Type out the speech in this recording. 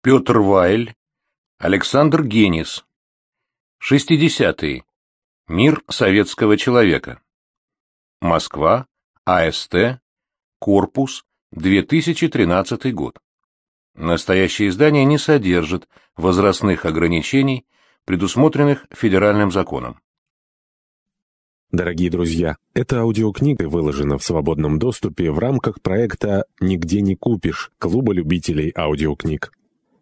Петр Вайль, Александр Генис. 60-е. Мир советского человека. Москва, АСТ, Корпус, 2013 год. Настоящее издание не содержит возрастных ограничений, предусмотренных федеральным законом. Дорогие друзья, эта аудиокнига выложена в свободном доступе в рамках проекта «Нигде не купишь» Клуба любителей аудиокниг.